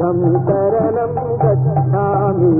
बुद्धं शरणं गच्छामि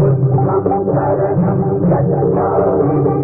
बुद्धं शरणं गच्छामि